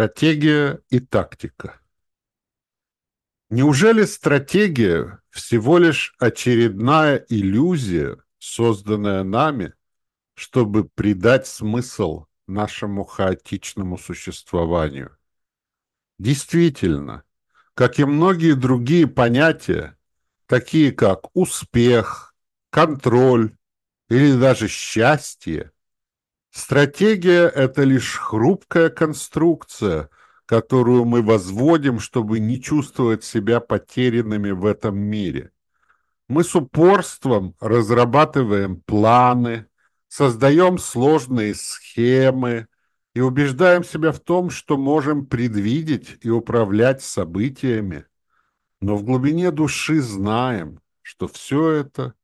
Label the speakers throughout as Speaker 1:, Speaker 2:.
Speaker 1: Стратегия и тактика. Неужели стратегия всего лишь очередная иллюзия, созданная нами, чтобы придать смысл нашему хаотичному существованию? Действительно, как и многие другие понятия, такие как успех, контроль или даже счастье, Стратегия – это лишь хрупкая конструкция, которую мы возводим, чтобы не чувствовать себя потерянными в этом мире. Мы с упорством разрабатываем планы, создаем сложные схемы и убеждаем себя в том, что можем предвидеть и управлять событиями. Но в глубине души знаем, что все это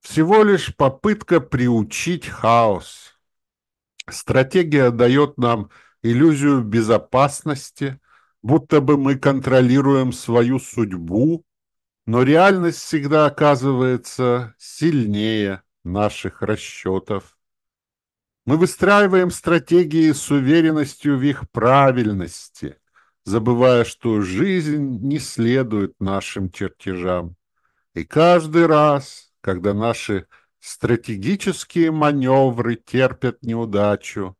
Speaker 1: всего лишь попытка приучить хаос – Стратегия дает нам иллюзию безопасности, будто бы мы контролируем свою судьбу, но реальность всегда оказывается сильнее наших расчетов. Мы выстраиваем стратегии с уверенностью в их правильности, забывая, что жизнь не следует нашим чертежам. И каждый раз, когда наши Стратегические маневры терпят неудачу.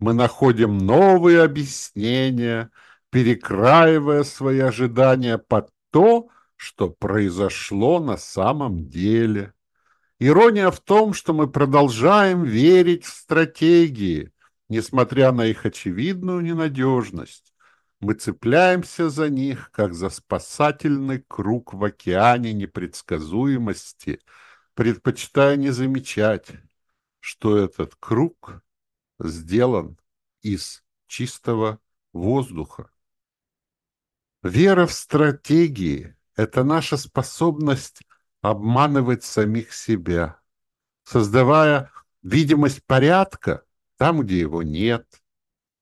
Speaker 1: Мы находим новые объяснения, перекраивая свои ожидания под то, что произошло на самом деле. Ирония в том, что мы продолжаем верить в стратегии, несмотря на их очевидную ненадежность. Мы цепляемся за них, как за спасательный круг в океане непредсказуемости – предпочитая не замечать, что этот круг сделан из чистого воздуха. Вера в стратегии – это наша способность обманывать самих себя, создавая видимость порядка там, где его нет.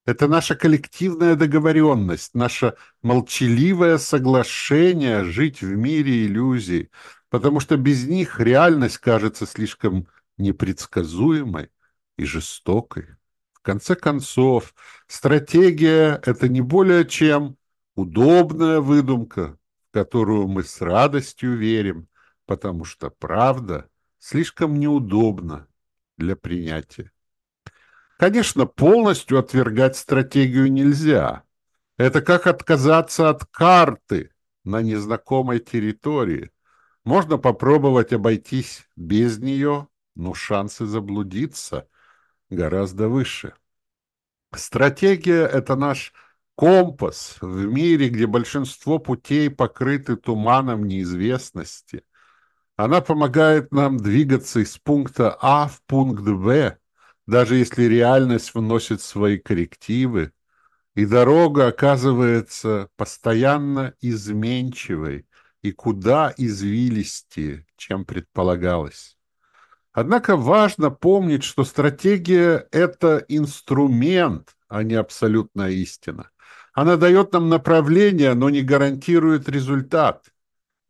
Speaker 1: Это наша коллективная договоренность, наше молчаливое соглашение жить в мире иллюзий, потому что без них реальность кажется слишком непредсказуемой и жестокой. В конце концов, стратегия – это не более чем удобная выдумка, в которую мы с радостью верим, потому что правда слишком неудобна для принятия. Конечно, полностью отвергать стратегию нельзя. Это как отказаться от карты на незнакомой территории. Можно попробовать обойтись без нее, но шансы заблудиться гораздо выше. Стратегия – это наш компас в мире, где большинство путей покрыты туманом неизвестности. Она помогает нам двигаться из пункта А в пункт Б, даже если реальность вносит свои коррективы, и дорога оказывается постоянно изменчивой, и куда извилистее, чем предполагалось. Однако важно помнить, что стратегия – это инструмент, а не абсолютная истина. Она дает нам направление, но не гарантирует результат.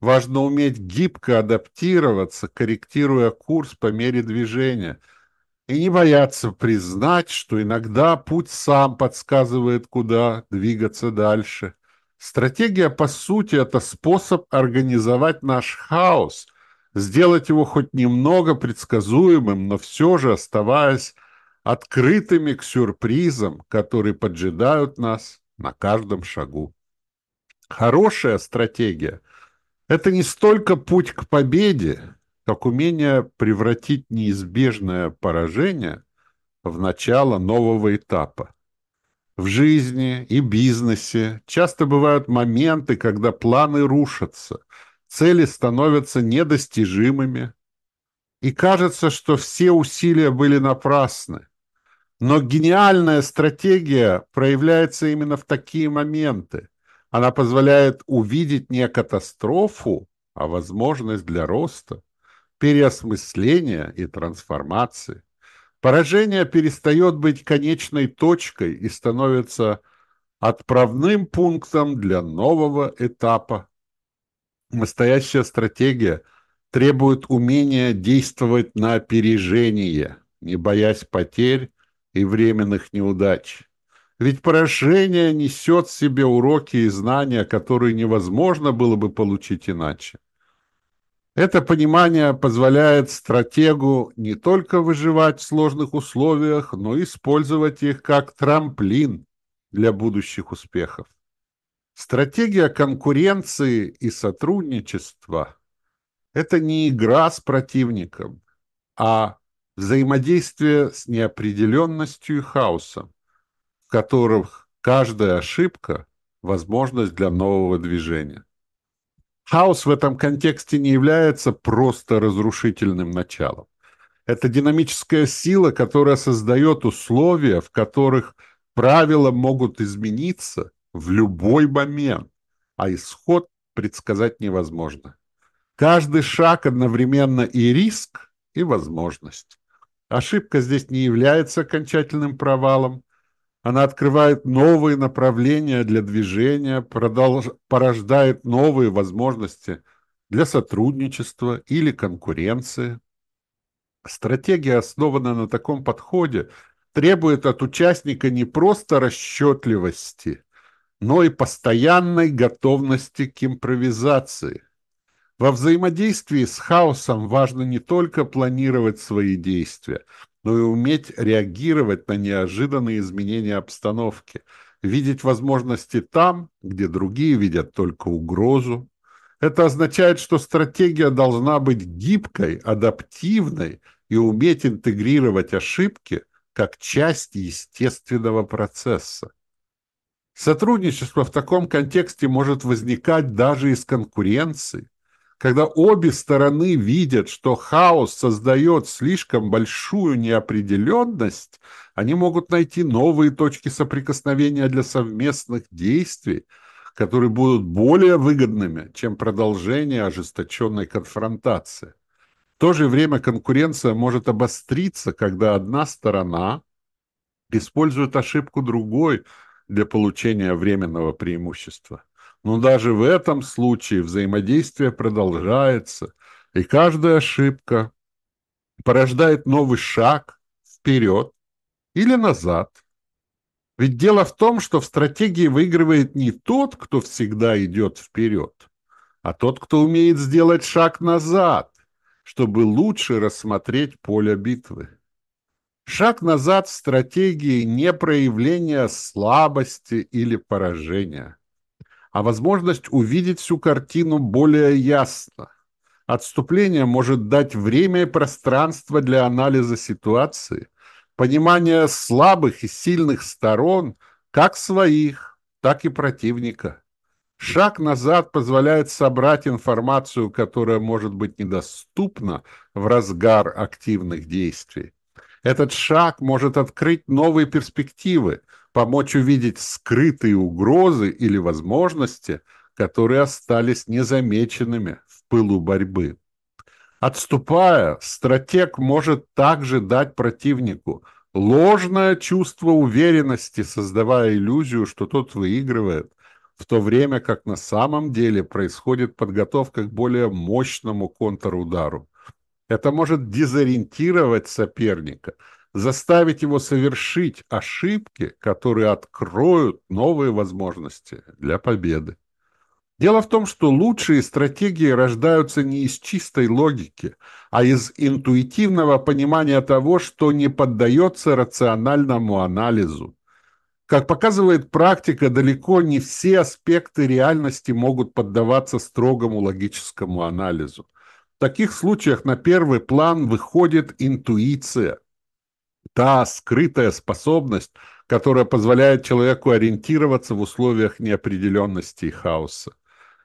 Speaker 1: Важно уметь гибко адаптироваться, корректируя курс по мере движения, и не бояться признать, что иногда путь сам подсказывает, куда двигаться дальше – Стратегия, по сути, это способ организовать наш хаос, сделать его хоть немного предсказуемым, но все же оставаясь открытыми к сюрпризам, которые поджидают нас на каждом шагу. Хорошая стратегия – это не столько путь к победе, как умение превратить неизбежное поражение в начало нового этапа. В жизни и бизнесе часто бывают моменты, когда планы рушатся, цели становятся недостижимыми, и кажется, что все усилия были напрасны. Но гениальная стратегия проявляется именно в такие моменты. Она позволяет увидеть не катастрофу, а возможность для роста, переосмысления и трансформации. Поражение перестает быть конечной точкой и становится отправным пунктом для нового этапа. Настоящая стратегия требует умения действовать на опережение, не боясь потерь и временных неудач. Ведь поражение несет в себе уроки и знания, которые невозможно было бы получить иначе. Это понимание позволяет стратегу не только выживать в сложных условиях, но и использовать их как трамплин для будущих успехов. Стратегия конкуренции и сотрудничества – это не игра с противником, а взаимодействие с неопределенностью и хаосом, в которых каждая ошибка – возможность для нового движения. Хаос в этом контексте не является просто разрушительным началом. Это динамическая сила, которая создает условия, в которых правила могут измениться в любой момент, а исход предсказать невозможно. Каждый шаг одновременно и риск, и возможность. Ошибка здесь не является окончательным провалом, она открывает новые направления для движения, продолж... порождает новые возможности для сотрудничества или конкуренции. Стратегия, основанная на таком подходе, требует от участника не просто расчетливости, но и постоянной готовности к импровизации. Во взаимодействии с хаосом важно не только планировать свои действия, но и уметь реагировать на неожиданные изменения обстановки, видеть возможности там, где другие видят только угрозу. Это означает, что стратегия должна быть гибкой, адаптивной и уметь интегрировать ошибки как часть естественного процесса. Сотрудничество в таком контексте может возникать даже из конкуренции, когда обе стороны видят, что хаос создает слишком большую неопределенность, они могут найти новые точки соприкосновения для совместных действий, которые будут более выгодными, чем продолжение ожесточенной конфронтации. В то же время конкуренция может обостриться, когда одна сторона использует ошибку другой для получения временного преимущества. Но даже в этом случае взаимодействие продолжается, и каждая ошибка порождает новый шаг вперед или назад. Ведь дело в том, что в стратегии выигрывает не тот, кто всегда идет вперед, а тот, кто умеет сделать шаг назад, чтобы лучше рассмотреть поле битвы. Шаг назад в стратегии не проявление слабости или поражения а возможность увидеть всю картину более ясно. Отступление может дать время и пространство для анализа ситуации, понимания слабых и сильных сторон, как своих, так и противника. Шаг назад позволяет собрать информацию, которая может быть недоступна в разгар активных действий. Этот шаг может открыть новые перспективы, помочь увидеть скрытые угрозы или возможности, которые остались незамеченными в пылу борьбы. Отступая, стратег может также дать противнику ложное чувство уверенности, создавая иллюзию, что тот выигрывает, в то время как на самом деле происходит подготовка к более мощному контрудару. Это может дезориентировать соперника – заставить его совершить ошибки, которые откроют новые возможности для победы. Дело в том, что лучшие стратегии рождаются не из чистой логики, а из интуитивного понимания того, что не поддается рациональному анализу. Как показывает практика, далеко не все аспекты реальности могут поддаваться строгому логическому анализу. В таких случаях на первый план выходит интуиция – та скрытая способность, которая позволяет человеку ориентироваться в условиях неопределенности и хаоса.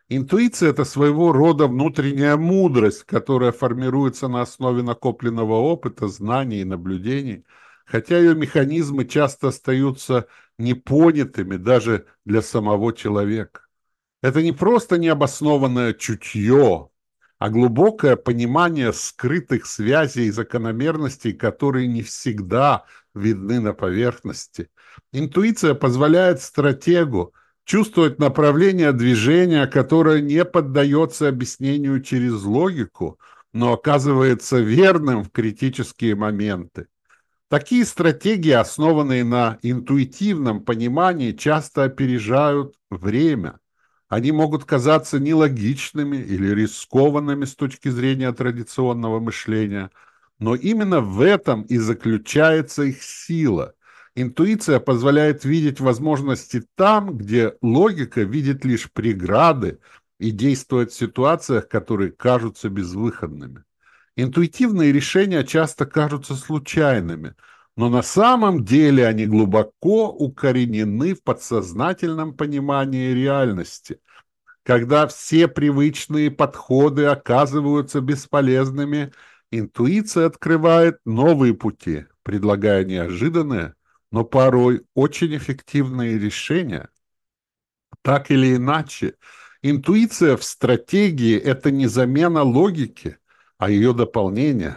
Speaker 1: Интуиция – это своего рода внутренняя мудрость, которая формируется на основе накопленного опыта, знаний и наблюдений, хотя ее механизмы часто остаются непонятыми даже для самого человека. Это не просто необоснованное чутье, а глубокое понимание скрытых связей и закономерностей, которые не всегда видны на поверхности. Интуиция позволяет стратегу чувствовать направление движения, которое не поддается объяснению через логику, но оказывается верным в критические моменты. Такие стратегии, основанные на интуитивном понимании, часто опережают время. Они могут казаться нелогичными или рискованными с точки зрения традиционного мышления, но именно в этом и заключается их сила. Интуиция позволяет видеть возможности там, где логика видит лишь преграды и действует в ситуациях, которые кажутся безвыходными. Интуитивные решения часто кажутся случайными, но на самом деле они глубоко укоренены в подсознательном понимании реальности. Когда все привычные подходы оказываются бесполезными, интуиция открывает новые пути, предлагая неожиданные, но порой очень эффективные решения. Так или иначе, интуиция в стратегии – это не замена логики, а ее дополнение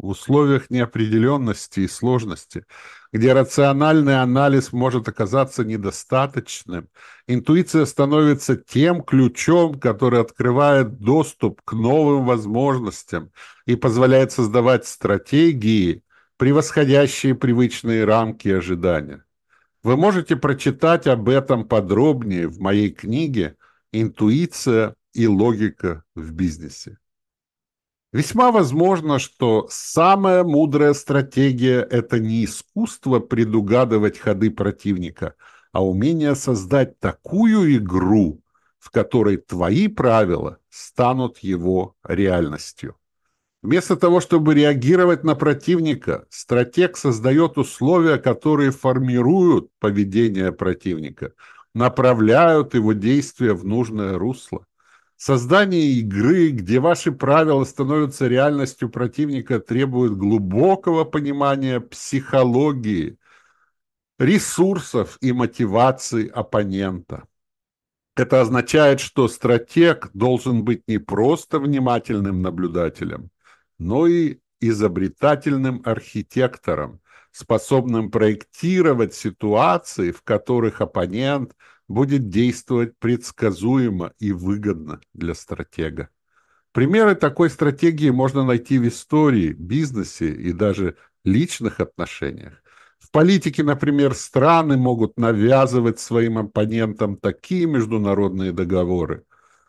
Speaker 1: в условиях неопределенности и сложности, где рациональный анализ может оказаться недостаточным, интуиция становится тем ключом, который открывает доступ к новым возможностям и позволяет создавать стратегии, превосходящие привычные рамки ожидания. Вы можете прочитать об этом подробнее в моей книге «Интуиция и логика в бизнесе». Весьма возможно, что самая мудрая стратегия – это не искусство предугадывать ходы противника, а умение создать такую игру, в которой твои правила станут его реальностью. Вместо того, чтобы реагировать на противника, стратег создает условия, которые формируют поведение противника, направляют его действия в нужное русло. Создание игры, где ваши правила становятся реальностью противника, требует глубокого понимания психологии, ресурсов и мотивации оппонента. Это означает, что стратег должен быть не просто внимательным наблюдателем, но и изобретательным архитектором, способным проектировать ситуации, в которых оппонент – будет действовать предсказуемо и выгодно для стратега. Примеры такой стратегии можно найти в истории, бизнесе и даже личных отношениях. В политике, например, страны могут навязывать своим оппонентам такие международные договоры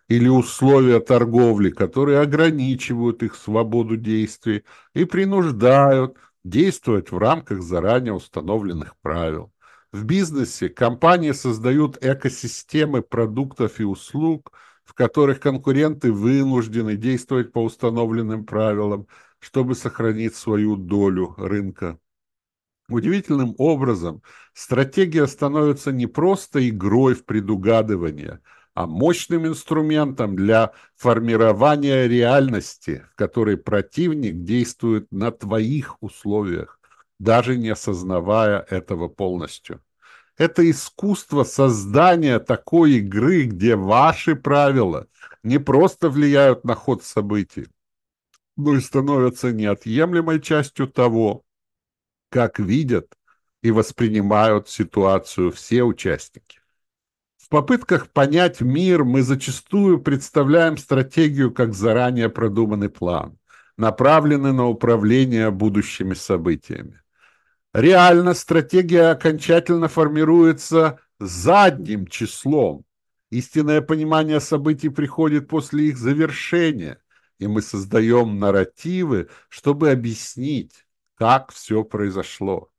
Speaker 1: или условия торговли, которые ограничивают их свободу действий и принуждают действовать в рамках заранее установленных правил. В бизнесе компании создают экосистемы продуктов и услуг, в которых конкуренты вынуждены действовать по установленным правилам, чтобы сохранить свою долю рынка. Удивительным образом стратегия становится не просто игрой в предугадывание, а мощным инструментом для формирования реальности, в которой противник действует на твоих условиях даже не осознавая этого полностью. Это искусство создания такой игры, где ваши правила не просто влияют на ход событий, но и становятся неотъемлемой частью того, как видят и воспринимают ситуацию все участники. В попытках понять мир мы зачастую представляем стратегию как заранее продуманный план, направленный на управление будущими событиями. Реально стратегия окончательно формируется задним числом. Истинное понимание событий приходит после их завершения, и мы создаем нарративы, чтобы объяснить, как все произошло.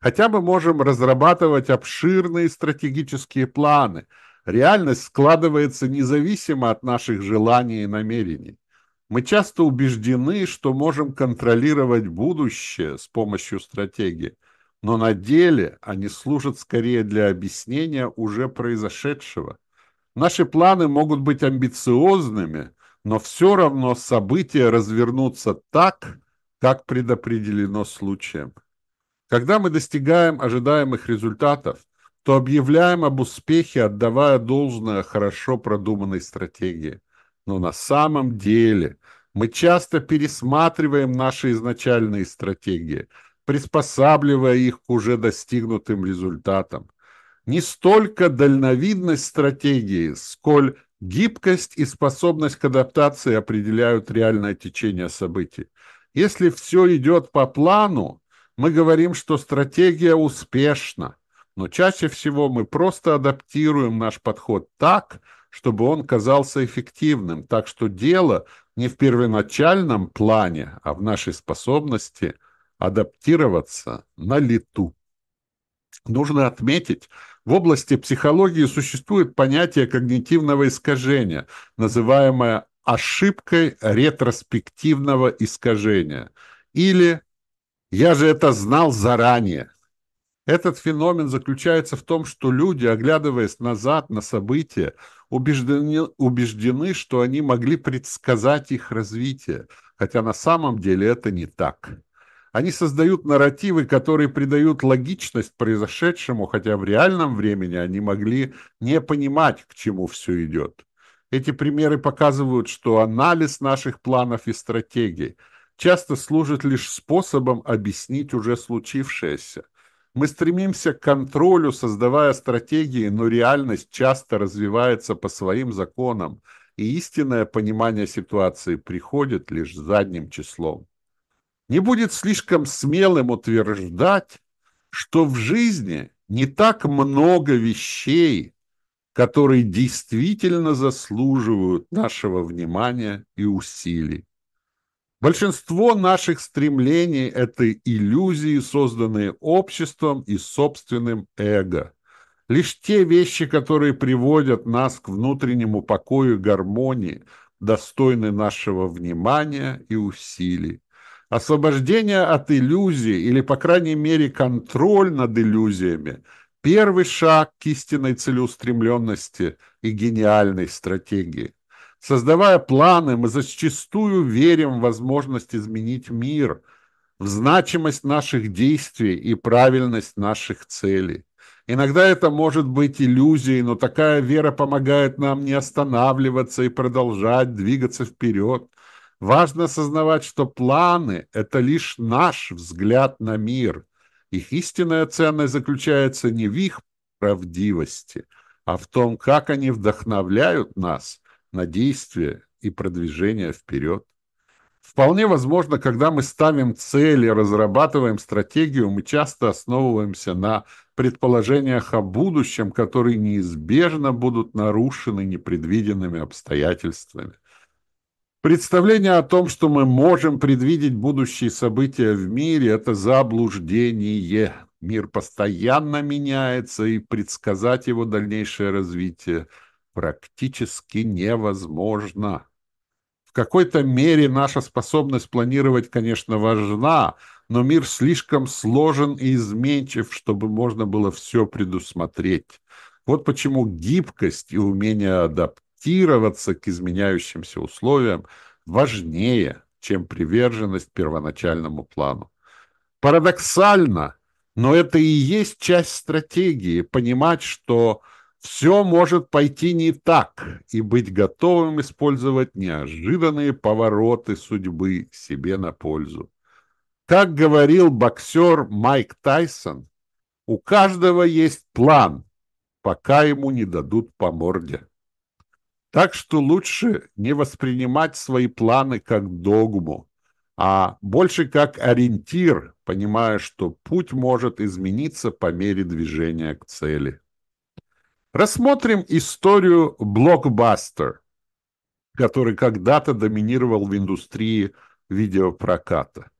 Speaker 1: Хотя мы можем разрабатывать обширные стратегические планы, реальность складывается независимо от наших желаний и намерений. Мы часто убеждены, что можем контролировать будущее с помощью стратегии, но на деле они служат скорее для объяснения уже произошедшего. Наши планы могут быть амбициозными, но все равно события развернутся так, как предопределено случаем. Когда мы достигаем ожидаемых результатов, то объявляем об успехе, отдавая должное хорошо продуманной стратегии. Но на самом деле мы часто пересматриваем наши изначальные стратегии, приспосабливая их к уже достигнутым результатам. Не столько дальновидность стратегии, сколь гибкость и способность к адаптации определяют реальное течение событий. Если все идет по плану, Мы говорим, что стратегия успешна, но чаще всего мы просто адаптируем наш подход так, чтобы он казался эффективным. Так что дело не в первоначальном плане, а в нашей способности адаптироваться на лету. Нужно отметить, в области психологии существует понятие когнитивного искажения, называемое ошибкой ретроспективного искажения. Или «я же это знал заранее». Этот феномен заключается в том, что люди, оглядываясь назад на события, убеждены, убеждены, что они могли предсказать их развитие, хотя на самом деле это не так. Они создают нарративы, которые придают логичность произошедшему, хотя в реальном времени они могли не понимать, к чему все идет. Эти примеры показывают, что анализ наших планов и стратегий часто служит лишь способом объяснить уже случившееся. Мы стремимся к контролю, создавая стратегии, но реальность часто развивается по своим законам, и истинное понимание ситуации приходит лишь задним числом не будет слишком смелым утверждать, что в жизни не так много вещей, которые действительно заслуживают нашего внимания и усилий. Большинство наших стремлений – это иллюзии, созданные обществом и собственным эго. Лишь те вещи, которые приводят нас к внутреннему покою и гармонии, достойны нашего внимания и усилий. Освобождение от иллюзий, или, по крайней мере, контроль над иллюзиями – первый шаг к истинной целеустремленности и гениальной стратегии. Создавая планы, мы зачастую верим в возможность изменить мир, в значимость наших действий и правильность наших целей. Иногда это может быть иллюзией, но такая вера помогает нам не останавливаться и продолжать двигаться вперед – Важно осознавать, что планы – это лишь наш взгляд на мир. Их истинная ценность заключается не в их правдивости, а в том, как они вдохновляют нас на действие и продвижение вперед. Вполне возможно, когда мы ставим цели, разрабатываем стратегию, мы часто основываемся на предположениях о будущем, которые неизбежно будут нарушены непредвиденными обстоятельствами – Представление о том, что мы можем предвидеть будущие события в мире, это заблуждение. Мир постоянно меняется, и предсказать его дальнейшее развитие практически невозможно. В какой-то мере наша способность планировать, конечно, важна, но мир слишком сложен и изменчив, чтобы можно было все предусмотреть. Вот почему гибкость и умение адаптироваться к изменяющимся условиям важнее, чем приверженность первоначальному плану. Парадоксально, но это и есть часть стратегии – понимать, что все может пойти не так, и быть готовым использовать неожиданные повороты судьбы себе на пользу. Как говорил боксер Майк Тайсон, у каждого есть план, пока ему не дадут по морде. Так что лучше не воспринимать свои планы как догму, а больше как ориентир, понимая, что путь может измениться по мере движения к цели. Рассмотрим историю блокбастер, который когда-то доминировал в индустрии видеопроката.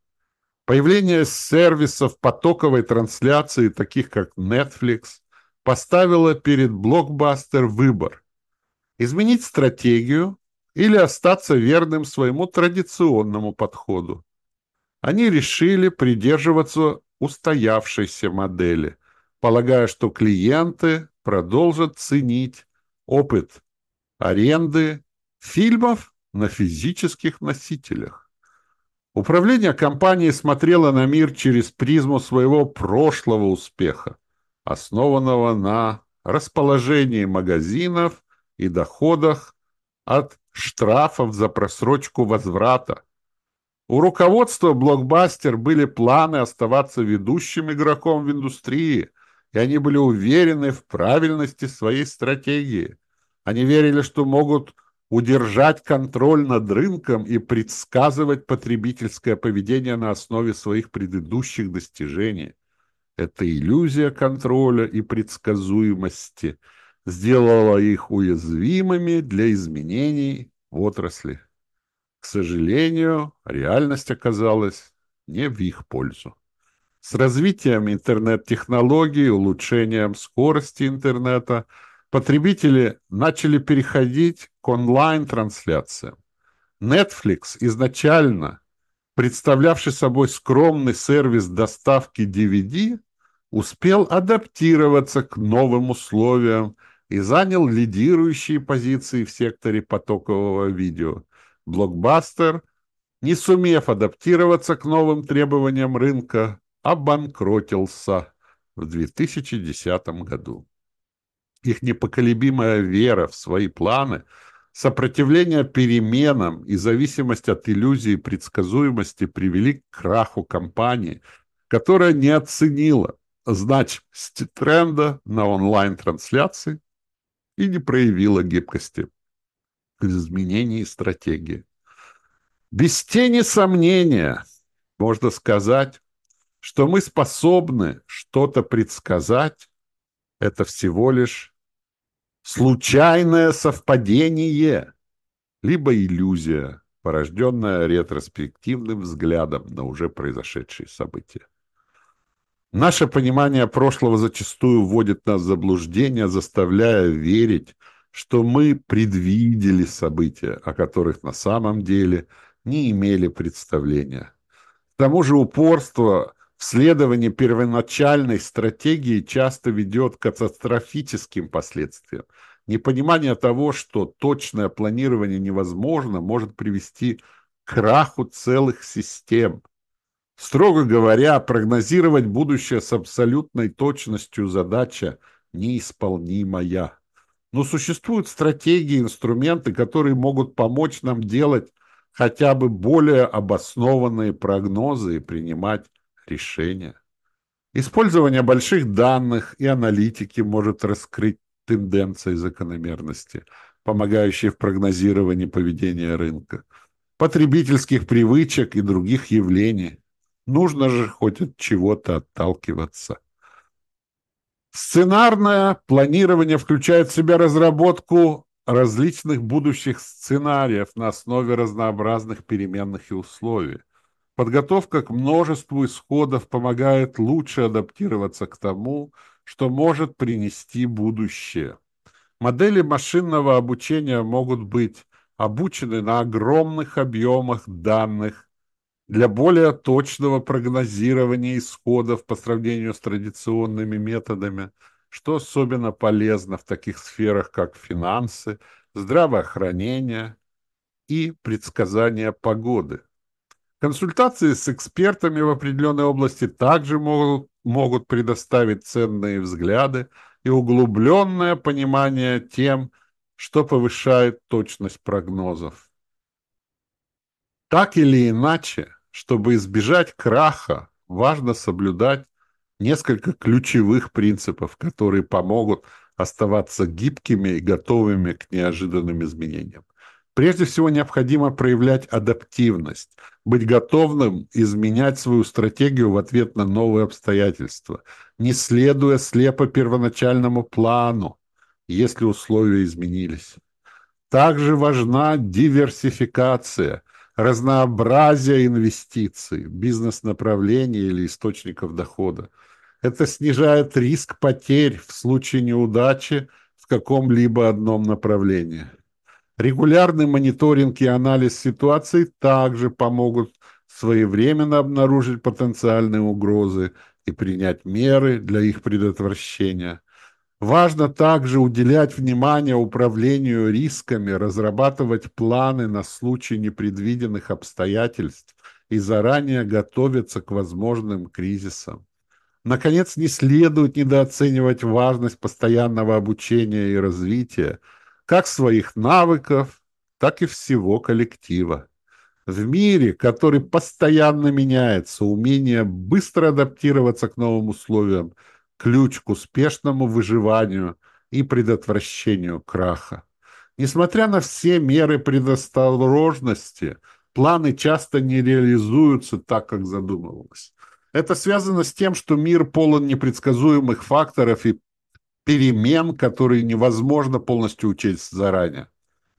Speaker 1: Появление сервисов потоковой трансляции, таких как Netflix, поставило перед блокбастер выбор – изменить стратегию или остаться верным своему традиционному подходу. Они решили придерживаться устоявшейся модели, полагая, что клиенты продолжат ценить опыт аренды фильмов на физических носителях. Управление компанией смотрело на мир через призму своего прошлого успеха, основанного на расположении магазинов и доходах от штрафов за просрочку возврата. У руководства «Блокбастер» были планы оставаться ведущим игроком в индустрии, и они были уверены в правильности своей стратегии. Они верили, что могут удержать контроль над рынком и предсказывать потребительское поведение на основе своих предыдущих достижений. Эта иллюзия контроля и предсказуемости сделала их уязвимыми для изменений в отрасли. К сожалению, реальность оказалась не в их пользу. С развитием интернет-технологий, улучшением скорости интернета потребители начали переходить к онлайн-трансляциям. Netflix изначально, представлявший собой скромный сервис доставки DVD, успел адаптироваться к новым условиям и занял лидирующие позиции в секторе потокового видео. Блокбастер, не сумев адаптироваться к новым требованиям рынка, обанкротился в 2010 году. Их непоколебимая вера в свои планы, сопротивление переменам и зависимость от иллюзии предсказуемости привели к краху компании, которая не оценила значимости тренда на онлайн-трансляции и не проявила гибкости в изменении стратегии. Без тени сомнения можно сказать, что мы способны что-то предсказать, это всего лишь случайное совпадение, либо иллюзия, порожденная ретроспективным взглядом на уже произошедшие события. Наше понимание прошлого зачастую вводит нас в заблуждение, заставляя верить, что мы предвидели события, о которых на самом деле не имели представления. К тому же упорство в следовании первоначальной стратегии часто ведет к катастрофическим последствиям. Непонимание того, что точное планирование невозможно, может привести к краху целых систем. Строго говоря, прогнозировать будущее с абсолютной точностью задача неисполнимая. Но существуют стратегии, инструменты, которые могут помочь нам делать хотя бы более обоснованные прогнозы и принимать решения. Использование больших данных и аналитики может раскрыть тенденции закономерности, помогающие в прогнозировании поведения рынка, потребительских привычек и других явлений. Нужно же хоть от чего-то отталкиваться. Сценарное планирование включает в себя разработку различных будущих сценариев на основе разнообразных переменных и условий. Подготовка к множеству исходов помогает лучше адаптироваться к тому, что может принести будущее. Модели машинного обучения могут быть обучены на огромных объемах данных для более точного прогнозирования исходов по сравнению с традиционными методами, что особенно полезно в таких сферах, как финансы, здравоохранение и предсказание погоды. Консультации с экспертами в определенной области также могут, могут предоставить ценные взгляды и углубленное понимание тем, что повышает точность прогнозов. Так или иначе, чтобы избежать краха, важно соблюдать несколько ключевых принципов, которые помогут оставаться гибкими и готовыми к неожиданным изменениям. Прежде всего необходимо проявлять адаптивность, быть готовым изменять свою стратегию в ответ на новые обстоятельства, не следуя слепо первоначальному плану, если условия изменились. Также важна диверсификация, разнообразие инвестиций, бизнес-направлений или источников дохода. Это снижает риск потерь в случае неудачи в каком-либо одном направлении. Регулярный мониторинг и анализ ситуации также помогут своевременно обнаружить потенциальные угрозы и принять меры для их предотвращения. Важно также уделять внимание управлению рисками, разрабатывать планы на случай непредвиденных обстоятельств и заранее готовиться к возможным кризисам. Наконец, не следует недооценивать важность постоянного обучения и развития – как своих навыков, так и всего коллектива. В мире, который постоянно меняется, умение быстро адаптироваться к новым условиям – ключ к успешному выживанию и предотвращению краха. Несмотря на все меры предосторожности, планы часто не реализуются так, как задумывалось. Это связано с тем, что мир полон непредсказуемых факторов и перемен, которые невозможно полностью учесть заранее.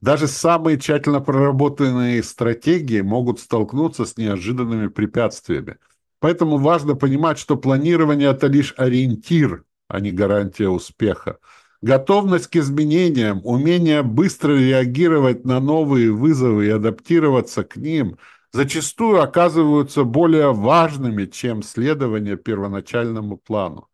Speaker 1: Даже самые тщательно проработанные стратегии могут столкнуться с неожиданными препятствиями. Поэтому важно понимать, что планирование – это лишь ориентир, а не гарантия успеха. Готовность к изменениям, умение быстро реагировать на новые вызовы и адаптироваться к ним зачастую оказываются более важными, чем следование первоначальному плану.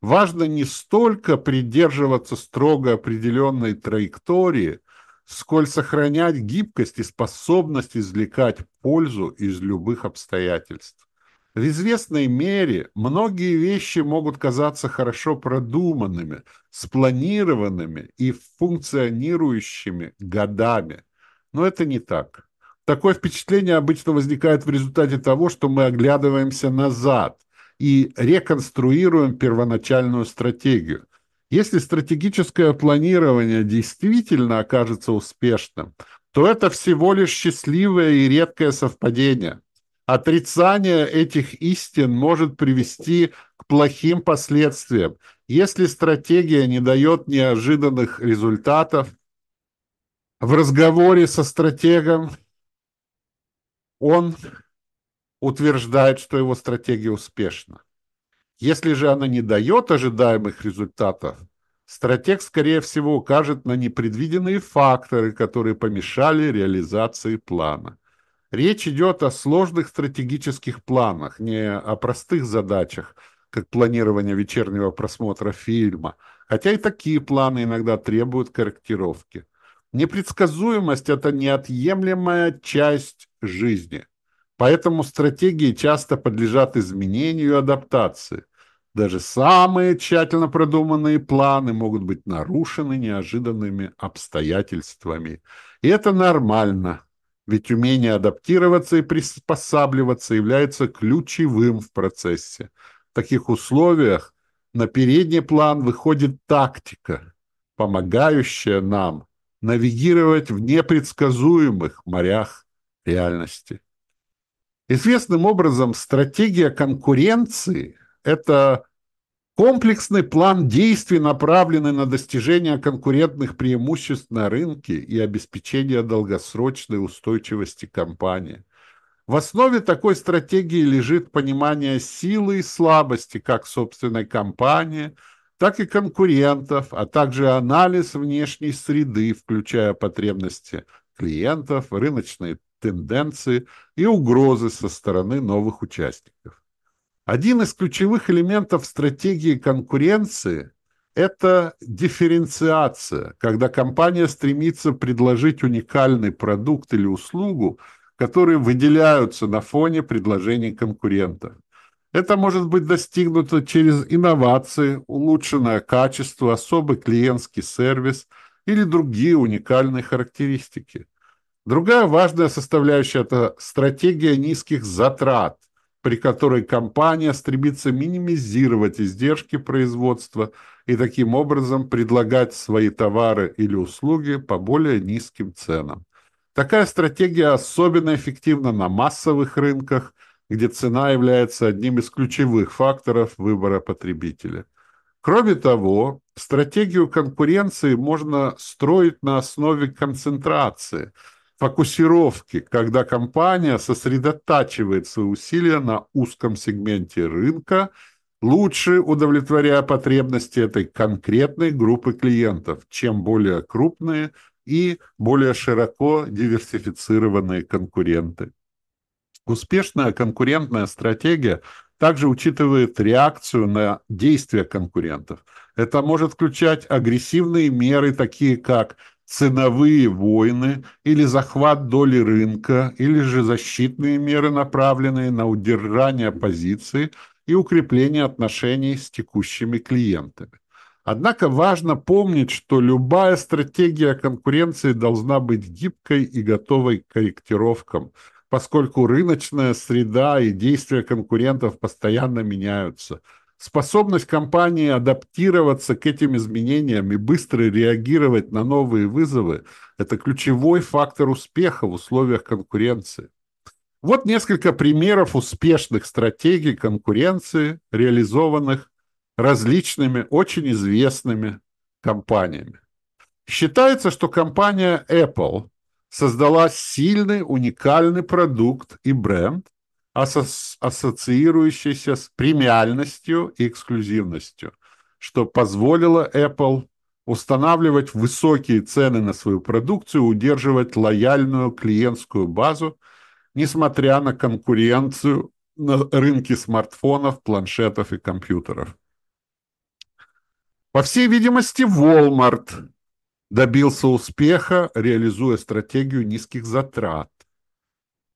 Speaker 1: Важно не столько придерживаться строго определенной траектории, сколь сохранять гибкость и способность извлекать пользу из любых обстоятельств. В известной мере многие вещи могут казаться хорошо продуманными, спланированными и функционирующими годами. Но это не так. Такое впечатление обычно возникает в результате того, что мы оглядываемся назад и реконструируем первоначальную стратегию. Если стратегическое планирование действительно окажется успешным, то это всего лишь счастливое и редкое совпадение – Отрицание этих истин может привести к плохим последствиям. Если стратегия не дает неожиданных результатов, в разговоре со стратегом он утверждает, что его стратегия успешна. Если же она не дает ожидаемых результатов, стратег, скорее всего, укажет на непредвиденные факторы, которые помешали реализации плана. Речь идет о сложных стратегических планах, не о простых задачах, как планирование вечернего просмотра фильма, хотя и такие планы иногда требуют корректировки. Непредсказуемость – это неотъемлемая часть жизни, поэтому стратегии часто подлежат изменению и адаптации. Даже самые тщательно продуманные планы могут быть нарушены неожиданными обстоятельствами. И это нормально – ведь умение адаптироваться и приспосабливаться является ключевым в процессе. В таких условиях на передний план выходит тактика, помогающая нам навигировать в непредсказуемых морях реальности. Известным образом стратегия конкуренции – это Комплексный план действий, направленный на достижение конкурентных преимуществ на рынке и обеспечение долгосрочной устойчивости компании. В основе такой стратегии лежит понимание силы и слабости как собственной компании, так и конкурентов, а также анализ внешней среды, включая потребности клиентов, рыночные тенденции и угрозы со стороны новых участников. Один из ключевых элементов стратегии конкуренции – это дифференциация, когда компания стремится предложить уникальный продукт или услугу, которые выделяются на фоне предложений конкурентов. Это может быть достигнуто через инновации, улучшенное качество, особый клиентский сервис или другие уникальные характеристики. Другая важная составляющая – это стратегия низких затрат – при которой компания стремится минимизировать издержки производства и таким образом предлагать свои товары или услуги по более низким ценам. Такая стратегия особенно эффективна на массовых рынках, где цена является одним из ключевых факторов выбора потребителя. Кроме того, стратегию конкуренции можно строить на основе концентрации – фокусировки, когда компания сосредотачивает свои усилия на узком сегменте рынка, лучше удовлетворяя потребности этой конкретной группы клиентов, чем более крупные и более широко диверсифицированные конкуренты. Успешная конкурентная стратегия также учитывает реакцию на действия конкурентов. Это может включать агрессивные меры, такие как ценовые войны или захват доли рынка, или же защитные меры, направленные на удержание позиции и укрепление отношений с текущими клиентами. Однако важно помнить, что любая стратегия конкуренции должна быть гибкой и готовой к корректировкам, поскольку рыночная среда и действия конкурентов постоянно меняются. Способность компании адаптироваться к этим изменениям и быстро реагировать на новые вызовы – это ключевой фактор успеха в условиях конкуренции. Вот несколько примеров успешных стратегий конкуренции, реализованных различными очень известными компаниями. Считается, что компания Apple создала сильный, уникальный продукт и бренд, ассоциирующийся с премиальностью и эксклюзивностью, что позволило Apple устанавливать высокие цены на свою продукцию, удерживать лояльную клиентскую базу, несмотря на конкуренцию на рынке смартфонов, планшетов и компьютеров. По всей видимости, Walmart добился успеха, реализуя стратегию низких затрат.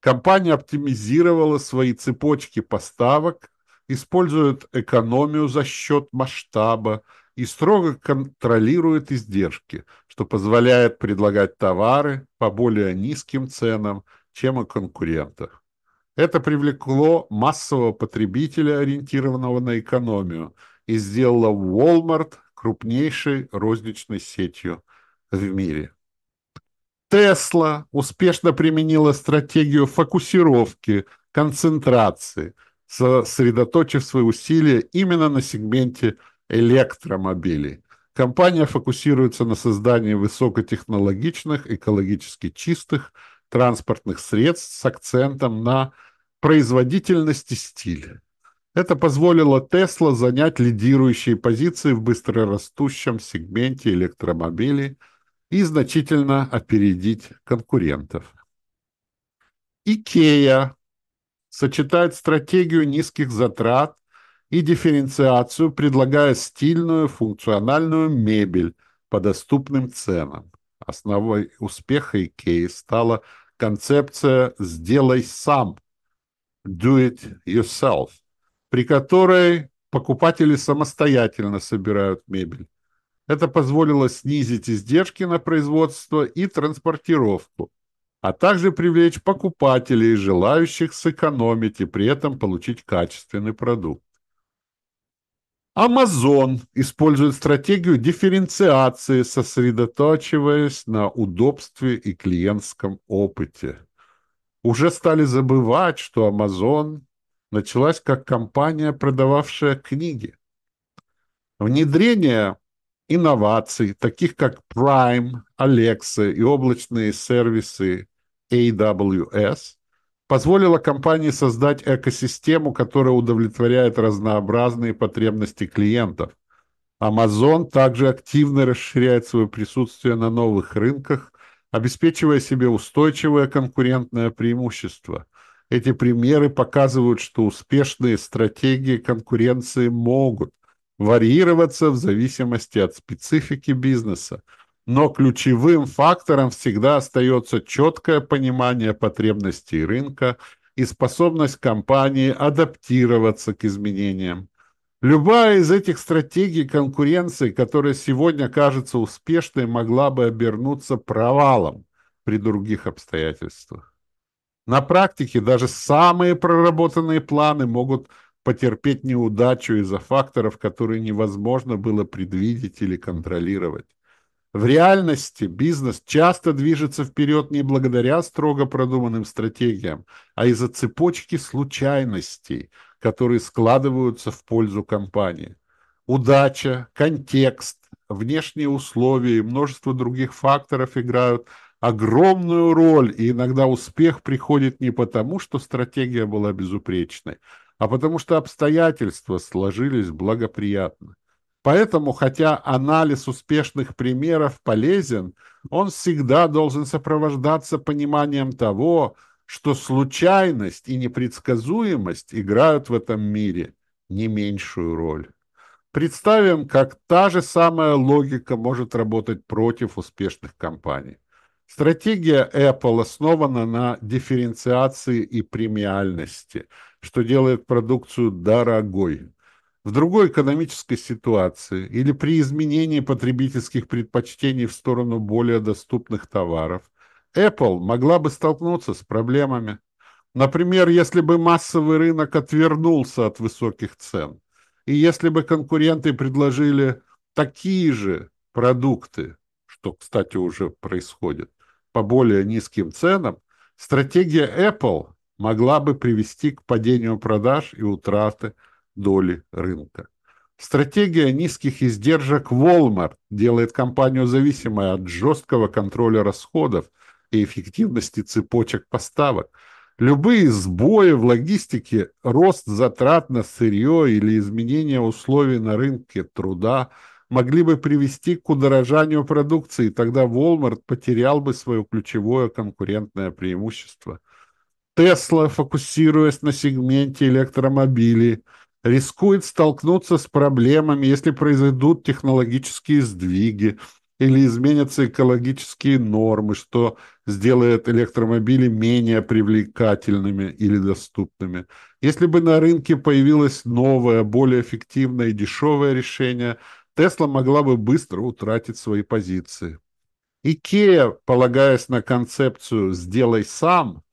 Speaker 1: Компания оптимизировала свои цепочки поставок, использует экономию за счет масштаба и строго контролирует издержки, что позволяет предлагать товары по более низким ценам, чем у конкурентов. Это привлекло массового потребителя, ориентированного на экономию, и сделало Walmart крупнейшей розничной сетью в мире. Тесла успешно применила стратегию фокусировки, концентрации, сосредоточив свои усилия именно на сегменте электромобилей. Компания фокусируется на создании высокотехнологичных, экологически чистых транспортных средств с акцентом на производительность и стиль. Это позволило Тесла занять лидирующие позиции в быстрорастущем сегменте электромобилей – и значительно опередить конкурентов. Икея сочетает стратегию низких затрат и дифференциацию, предлагая стильную функциональную мебель по доступным ценам. Основой успеха Икеи стала концепция «сделай сам» «do it yourself», при которой покупатели самостоятельно собирают мебель. Это позволило снизить издержки на производство и транспортировку, а также привлечь покупателей, желающих сэкономить и при этом получить качественный продукт. Amazon использует стратегию дифференциации, сосредотачиваясь на удобстве и клиентском опыте. Уже стали забывать, что Amazon началась как компания, продававшая книги. Внедрение инноваций, таких как Prime, Alexa и облачные сервисы AWS, позволила компании создать экосистему, которая удовлетворяет разнообразные потребности клиентов. Amazon также активно расширяет свое присутствие на новых рынках, обеспечивая себе устойчивое конкурентное преимущество. Эти примеры показывают, что успешные стратегии конкуренции могут варьироваться в зависимости от специфики бизнеса. Но ключевым фактором всегда остается четкое понимание потребностей рынка и способность компании адаптироваться к изменениям. Любая из этих стратегий конкуренции, которая сегодня кажется успешной, могла бы обернуться провалом при других обстоятельствах. На практике даже самые проработанные планы могут потерпеть неудачу из-за факторов, которые невозможно было предвидеть или контролировать. В реальности бизнес часто движется вперед не благодаря строго продуманным стратегиям, а из-за цепочки случайностей, которые складываются в пользу компании. Удача, контекст, внешние условия и множество других факторов играют огромную роль, и иногда успех приходит не потому, что стратегия была безупречной, а потому что обстоятельства сложились благоприятно. Поэтому, хотя анализ успешных примеров полезен, он всегда должен сопровождаться пониманием того, что случайность и непредсказуемость играют в этом мире не меньшую роль. Представим, как та же самая логика может работать против успешных компаний. Стратегия Apple основана на дифференциации и премиальности – что делает продукцию дорогой. В другой экономической ситуации или при изменении потребительских предпочтений в сторону более доступных товаров Apple могла бы столкнуться с проблемами. Например, если бы массовый рынок отвернулся от высоких цен И если бы конкуренты предложили такие же продукты, что, кстати, уже происходит, по более низким ценам, стратегия Apple могла бы привести к падению продаж и утраты доли рынка. Стратегия низких издержек Walmart делает компанию зависимой от жесткого контроля расходов и эффективности цепочек поставок. Любые сбои в логистике, рост затрат на сырье или изменение условий на рынке труда могли бы привести к удорожанию продукции, тогда Walmart потерял бы свое ключевое конкурентное преимущество. Tesla, фокусируясь на сегменте электромобилей, рискует столкнуться с проблемами, если произойдут технологические сдвиги или изменятся экологические нормы, что сделает электромобили менее привлекательными или доступными. Если бы на рынке появилось новое, более эффективное и дешевое решение, Тесла могла бы быстро утратить свои позиции. Икея, полагаясь на концепцию «сделай сам»,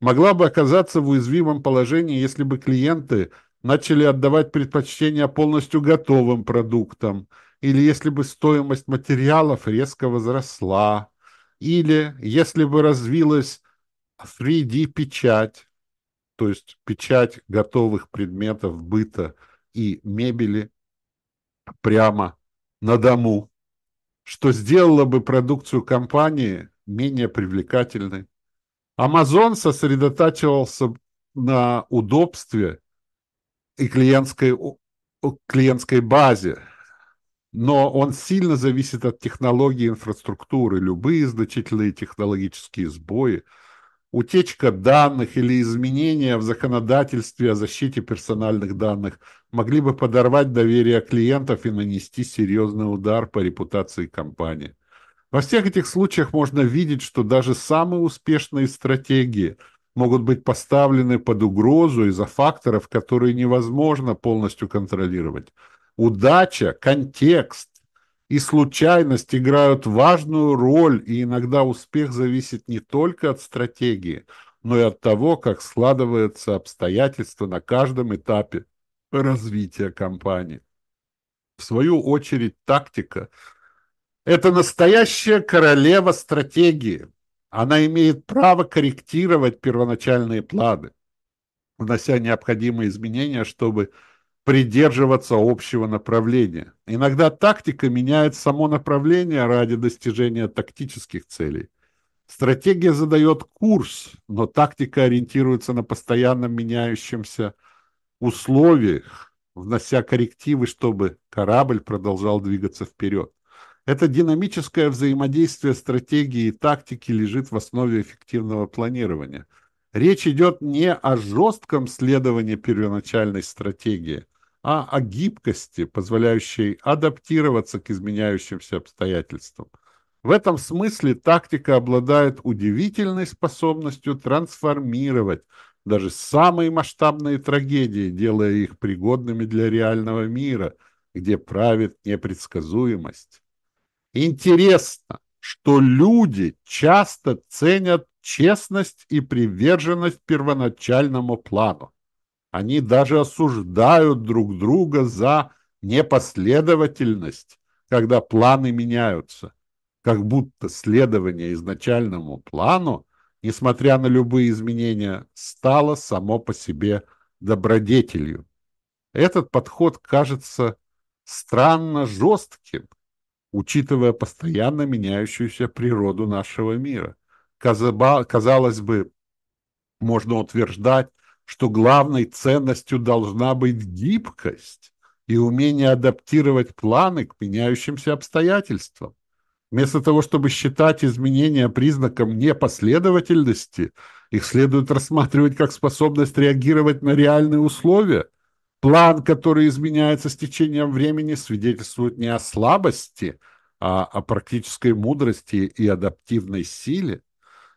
Speaker 1: могла бы оказаться в уязвимом положении, если бы клиенты – начали отдавать предпочтение полностью готовым продуктам, или если бы стоимость материалов резко возросла, или если бы развилась 3D-печать, то есть печать готовых предметов быта и мебели прямо на дому, что сделало бы продукцию компании менее привлекательной. Amazon сосредотачивался на удобстве и клиентской, клиентской базе, но он сильно зависит от технологии инфраструктуры. Любые значительные технологические сбои, утечка данных или изменения в законодательстве о защите персональных данных могли бы подорвать доверие клиентов и нанести серьезный удар по репутации компании. Во всех этих случаях можно видеть, что даже самые успешные стратегии – могут быть поставлены под угрозу из-за факторов, которые невозможно полностью контролировать. Удача, контекст и случайность играют важную роль, и иногда успех зависит не только от стратегии, но и от того, как складываются обстоятельства на каждом этапе развития компании. В свою очередь, тактика – это настоящая королева стратегии – она имеет право корректировать первоначальные планы, внося необходимые изменения, чтобы придерживаться общего направления. Иногда тактика меняет само направление ради достижения тактических целей. Стратегия задает курс, но тактика ориентируется на постоянно меняющемся условиях, внося коррективы, чтобы корабль продолжал двигаться вперед. Это динамическое взаимодействие стратегии и тактики лежит в основе эффективного планирования. Речь идет не о жестком следовании первоначальной стратегии, а о гибкости, позволяющей адаптироваться к изменяющимся обстоятельствам. В этом смысле тактика обладает удивительной способностью трансформировать даже самые масштабные трагедии, делая их пригодными для реального мира, где правит непредсказуемость. Интересно, что люди часто ценят честность и приверженность первоначальному плану. Они даже осуждают друг друга за непоследовательность, когда планы меняются, как будто следование изначальному плану, несмотря на любые изменения, стало само по себе добродетелью. Этот подход кажется странно жестким, учитывая постоянно меняющуюся природу нашего мира. Казалось бы, можно утверждать, что главной ценностью должна быть гибкость и умение адаптировать планы к меняющимся обстоятельствам. Вместо того, чтобы считать изменения признаком непоследовательности, их следует рассматривать как способность реагировать на реальные условия – План, который изменяется с течением времени, свидетельствует не о слабости, а о практической мудрости и адаптивной силе.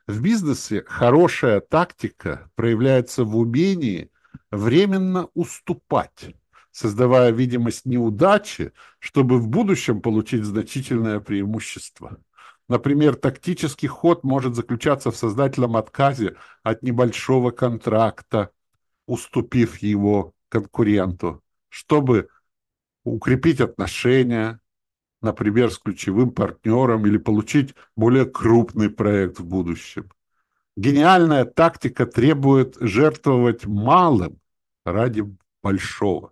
Speaker 1: В бизнесе хорошая тактика проявляется в умении временно уступать, создавая видимость неудачи, чтобы в будущем получить значительное преимущество. Например, тактический ход может заключаться в сознательном отказе от небольшого контракта, уступив его конкуренту, чтобы укрепить отношения, например, с ключевым партнером или получить более крупный проект в будущем. Гениальная тактика требует жертвовать малым ради большого.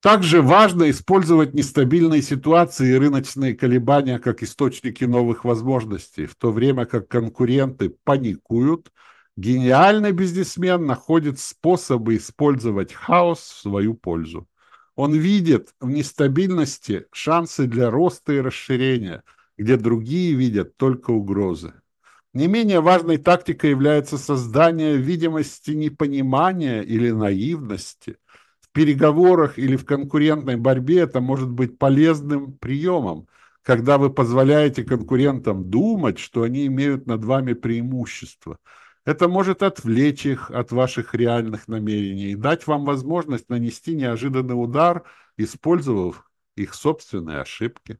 Speaker 1: Также важно использовать нестабильные ситуации и рыночные колебания как источники новых возможностей, в то время как конкуренты паникуют, гениальный бизнесмен находит способы использовать хаос в свою пользу. Он видит в нестабильности шансы для роста и расширения, где другие видят только угрозы. Не менее важной тактикой является создание видимости непонимания или наивности – переговорах или в конкурентной борьбе это может быть полезным приемом, когда вы позволяете конкурентам думать, что они имеют над вами преимущество. Это может отвлечь их от ваших реальных намерений и дать вам возможность нанести неожиданный удар, использовав их собственные ошибки.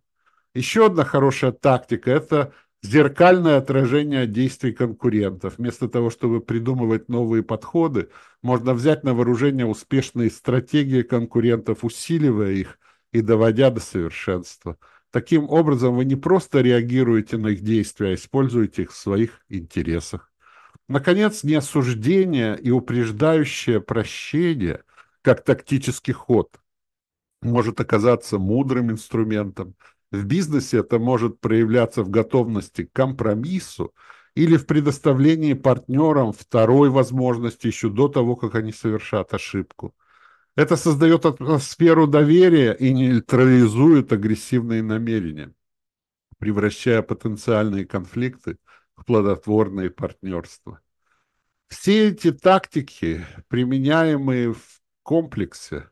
Speaker 1: Еще одна хорошая тактика – это зеркальное отражение действий конкурентов. Вместо того, чтобы придумывать новые подходы, можно взять на вооружение успешные стратегии конкурентов, усиливая их и доводя до совершенства. Таким образом, вы не просто реагируете на их действия, а используете их в своих интересах. Наконец, неосуждение и упреждающее прощение, как тактический ход, может оказаться мудрым инструментом – в бизнесе это может проявляться в готовности к компромиссу или в предоставлении партнерам второй возможности еще до того, как они совершат ошибку. Это создает атмосферу доверия и нейтрализует агрессивные намерения, превращая потенциальные конфликты в плодотворные партнерства. Все эти тактики, применяемые в комплексе,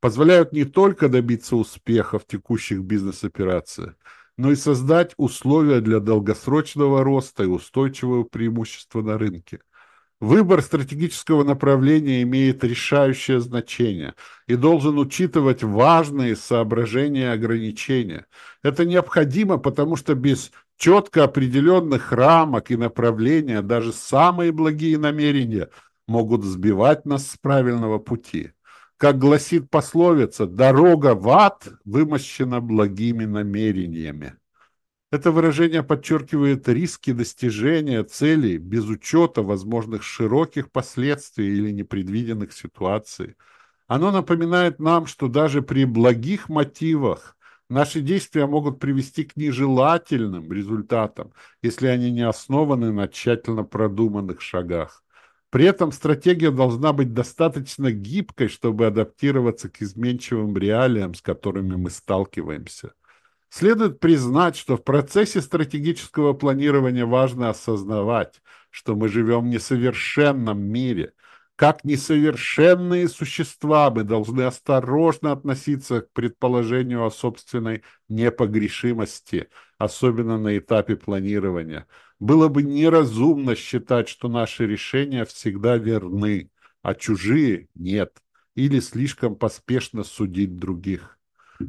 Speaker 1: позволяют не только добиться успеха в текущих бизнес-операциях, но и создать условия для долгосрочного роста и устойчивого преимущества на рынке. Выбор стратегического направления имеет решающее значение и должен учитывать важные соображения и ограничения. Это необходимо, потому что без четко определенных рамок и направления даже самые благие намерения могут сбивать нас с правильного пути. Как гласит пословица, дорога в ад вымощена благими намерениями. Это выражение подчеркивает риски достижения целей без учета возможных широких последствий или непредвиденных ситуаций. Оно напоминает нам, что даже при благих мотивах наши действия могут привести к нежелательным результатам, если они не основаны на тщательно продуманных шагах. При этом стратегия должна быть достаточно гибкой, чтобы адаптироваться к изменчивым реалиям, с которыми мы сталкиваемся. Следует признать, что в процессе стратегического планирования важно осознавать, что мы живем в несовершенном мире. Как несовершенные существа мы должны осторожно относиться к предположению о собственной непогрешимости, особенно на этапе планирования – было бы неразумно считать, что наши решения всегда верны, а чужие – нет, или слишком поспешно судить других.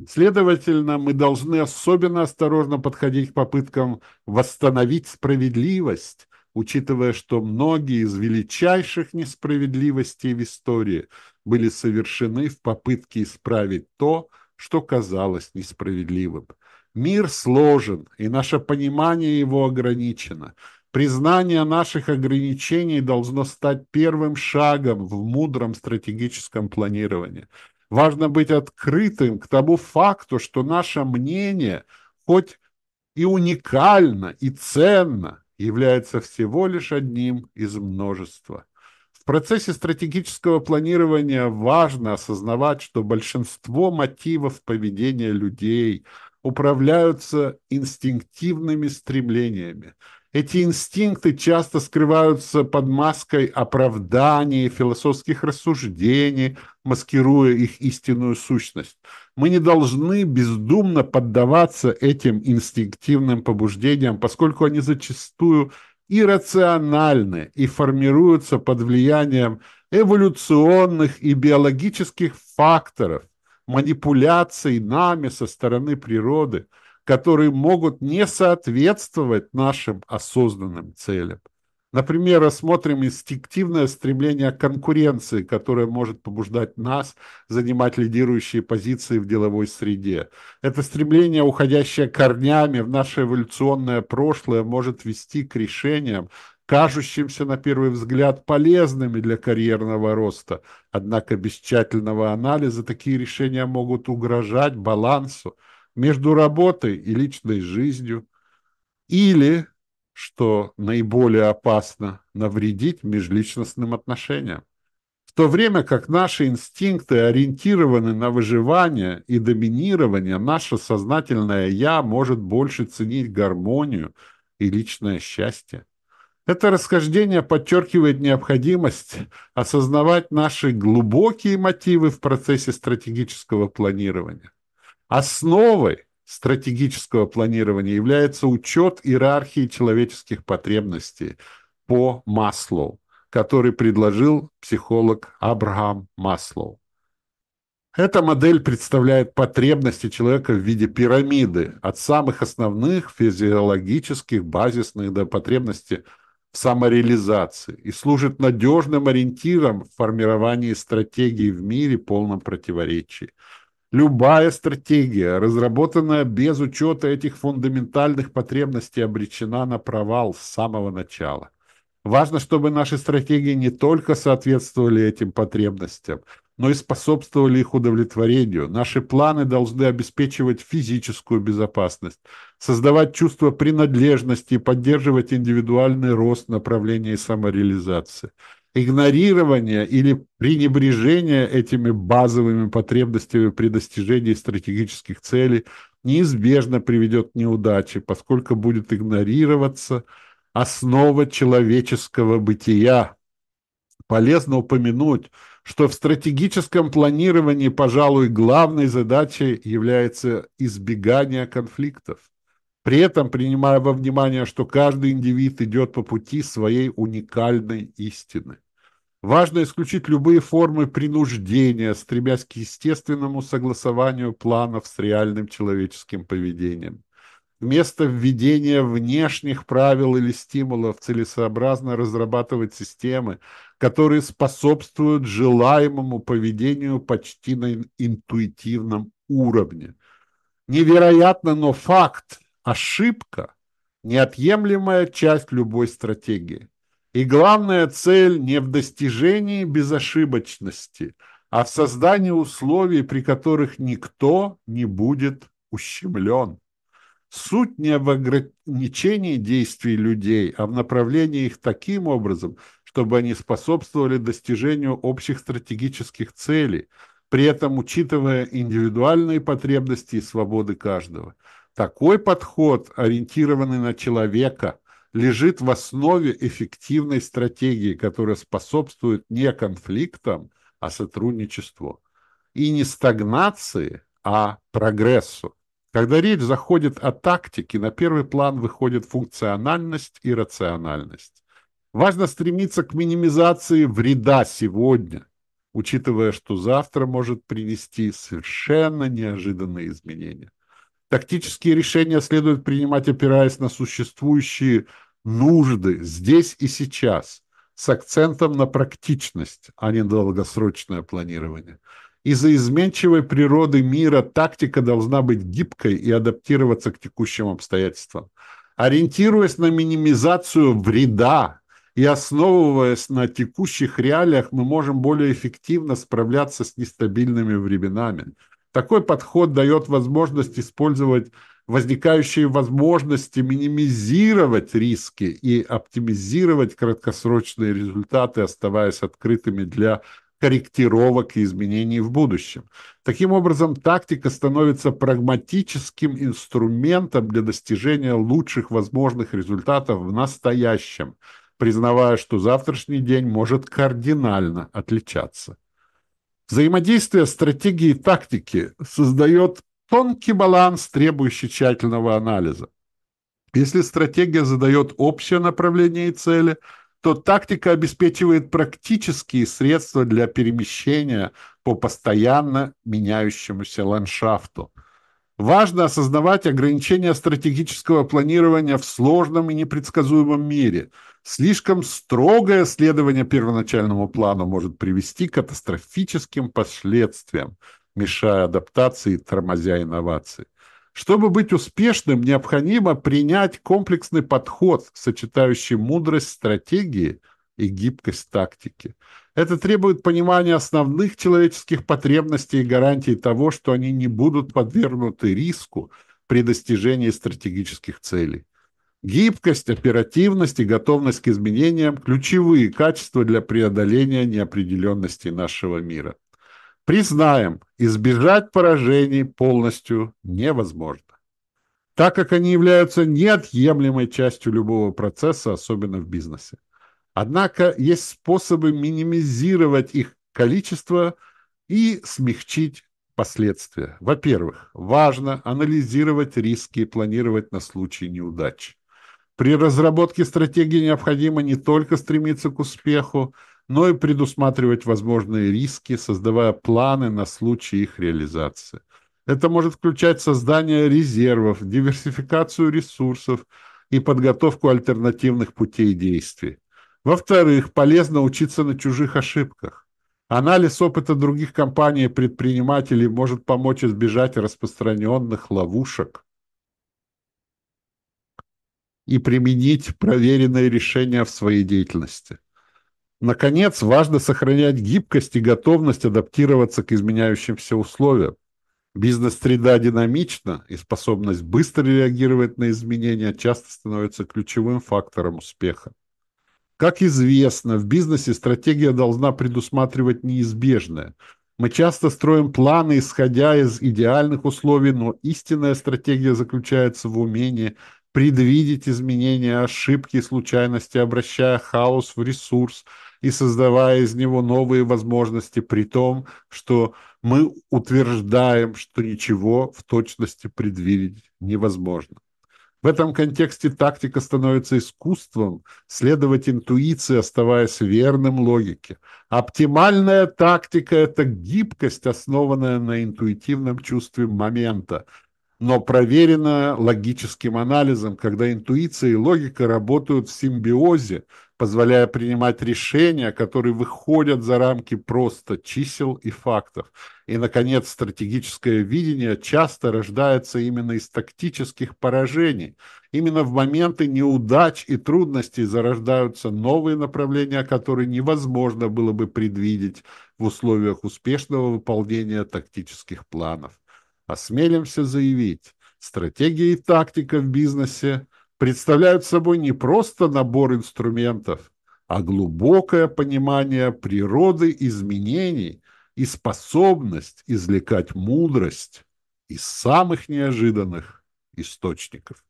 Speaker 1: Следовательно, мы должны особенно осторожно подходить к попыткам восстановить справедливость, учитывая, что многие из величайших несправедливостей в истории были совершены в попытке исправить то, что казалось несправедливым. Мир сложен, и наше понимание его ограничено. Признание наших ограничений должно стать первым шагом в мудром стратегическом планировании. Важно быть открытым к тому факту, что наше мнение, хоть и уникально, и ценно, является всего лишь одним из множества. В процессе стратегического планирования важно осознавать, что большинство мотивов поведения людей – управляются инстинктивными стремлениями. Эти инстинкты часто скрываются под маской оправданий, философских рассуждений, маскируя их истинную сущность. Мы не должны бездумно поддаваться этим инстинктивным побуждениям, поскольку они зачастую иррациональны и формируются под влиянием эволюционных и биологических факторов, манипуляций нами со стороны природы, которые могут не соответствовать нашим осознанным целям. Например, рассмотрим инстинктивное стремление к конкуренции, которое может побуждать нас занимать лидирующие позиции в деловой среде. Это стремление, уходящее корнями в наше эволюционное прошлое, может вести к решениям, кажущимся на первый взгляд полезными для карьерного роста. Однако без тщательного анализа такие решения могут угрожать балансу между работой и личной жизнью или что наиболее опасно, навредить межличностным отношениям. В то время как наши инстинкты ориентированы на выживание и доминирование, наше сознательное «я» может больше ценить гармонию и личное счастье. Это расхождение подчеркивает необходимость осознавать наши глубокие мотивы в процессе стратегического планирования. Основой стратегического планирования является учет иерархии человеческих потребностей по Маслоу, который предложил психолог Абрахам Маслоу. Эта модель представляет потребности человека в виде пирамиды, от самых основных физиологических, базисных до потребностей в самореализации и служит надежным ориентиром в формировании стратегии в мире полном противоречии – Любая стратегия, разработанная без учета этих фундаментальных потребностей, обречена на провал с самого начала. Важно, чтобы наши стратегии не только соответствовали этим потребностям, но и способствовали их удовлетворению. Наши планы должны обеспечивать физическую безопасность, создавать чувство принадлежности и поддерживать индивидуальный рост направления самореализации – игнорирование или пренебрежение этими базовыми потребностями при достижении стратегических целей неизбежно приведет к неудаче, поскольку будет игнорироваться основа человеческого бытия. Полезно упомянуть, что в стратегическом планировании, пожалуй, главной задачей является избегание конфликтов. При этом принимая во внимание, что каждый индивид идет по пути своей уникальной истины. Важно исключить любые формы принуждения, стремясь к естественному согласованию планов с реальным человеческим поведением. Вместо введения внешних правил или стимулов целесообразно разрабатывать системы, которые способствуют желаемому поведению почти на интуитивном уровне. Невероятно, но факт. Ошибка – неотъемлемая часть любой стратегии. И главная цель не в достижении безошибочности, а в создании условий, при которых никто не будет ущемлен. Суть не в ограничении действий людей, а в направлении их таким образом, чтобы они способствовали достижению общих стратегических целей, при этом учитывая индивидуальные потребности и свободы каждого. Такой подход, ориентированный на человека – лежит в основе эффективной стратегии, которая способствует не конфликтам, а сотрудничеству. И не стагнации, а прогрессу. Когда речь заходит о тактике, на первый план выходит функциональность и рациональность. Важно стремиться к минимизации вреда сегодня, учитывая, что завтра может принести совершенно неожиданные изменения. Тактические решения следует принимать, опираясь на существующие нужды здесь и сейчас, с акцентом на практичность, а не долгосрочное планирование. Из-за изменчивой природы мира тактика должна быть гибкой и адаптироваться к текущим обстоятельствам. Ориентируясь на минимизацию вреда и основываясь на текущих реалиях, мы можем более эффективно справляться с нестабильными временами – такой подход дает возможность использовать возникающие возможности, минимизировать риски и оптимизировать краткосрочные результаты, оставаясь открытыми для корректировок и изменений в будущем. Таким образом, тактика становится прагматическим инструментом для достижения лучших возможных результатов в настоящем, признавая, что завтрашний день может кардинально отличаться. Взаимодействие стратегии и тактики создает тонкий баланс, требующий тщательного анализа. Если стратегия задает общее направление и цели, то тактика обеспечивает практические средства для перемещения по постоянно меняющемуся ландшафту. Важно осознавать ограничения стратегического планирования в сложном и непредсказуемом мире. Слишком строгое следование первоначальному плану может привести к катастрофическим последствиям, мешая адаптации и тормозя инновации. Чтобы быть успешным, необходимо принять комплексный подход, сочетающий мудрость стратегии и гибкость тактики. Это требует понимания основных человеческих потребностей и гарантий того, что они не будут подвергнуты риску при достижении стратегических целей. Гибкость, оперативность и готовность к изменениям – ключевые качества для преодоления неопределенности нашего мира. Признаем, избежать поражений полностью невозможно, так как они являются неотъемлемой частью любого процесса, особенно в бизнесе. Однако есть способы минимизировать их количество и смягчить последствия. Во-первых, важно анализировать риски и планировать на случай неудачи. При разработке стратегии необходимо не только стремиться к успеху, но и предусматривать возможные риски, создавая планы на случай их реализации. Это может включать создание резервов, диверсификацию ресурсов и подготовку альтернативных путей действий. Во-вторых, полезно учиться на чужих ошибках. Анализ опыта других компаний и предпринимателей может помочь избежать распространенных ловушек и применить проверенные решения в своей деятельности. Наконец, важно сохранять гибкость и готовность адаптироваться к изменяющимся условиям. Бизнес-среда динамична, и способность быстро реагировать на изменения часто становится ключевым фактором успеха. Как известно, в бизнесе стратегия должна предусматривать неизбежное. Мы часто строим планы, исходя из идеальных условий, но истинная стратегия заключается в умении предвидеть изменения, ошибки и случайности, обращая хаос в ресурс и создавая из него новые возможности, при том, что мы утверждаем, что ничего в точности предвидеть невозможно. В этом контексте тактика становится искусством следовать интуиции, оставаясь верным логике. Оптимальная тактика – это гибкость, основанная на интуитивном чувстве момента, но проверенная логическим анализом, когда интуиция и логика работают в симбиозе, позволяя принимать решения, которые выходят за рамки просто чисел и фактов. И, наконец, стратегическое видение часто рождается именно из тактических поражений. Именно в моменты неудач и трудностей зарождаются новые направления, которые невозможно было бы предвидеть в условиях успешного выполнения тактических планов. Осмелимся заявить, стратегия и тактика в бизнесе – представляют собой не просто набор инструментов, а глубокое понимание природы изменений и способность извлекать мудрость из самых неожиданных источников.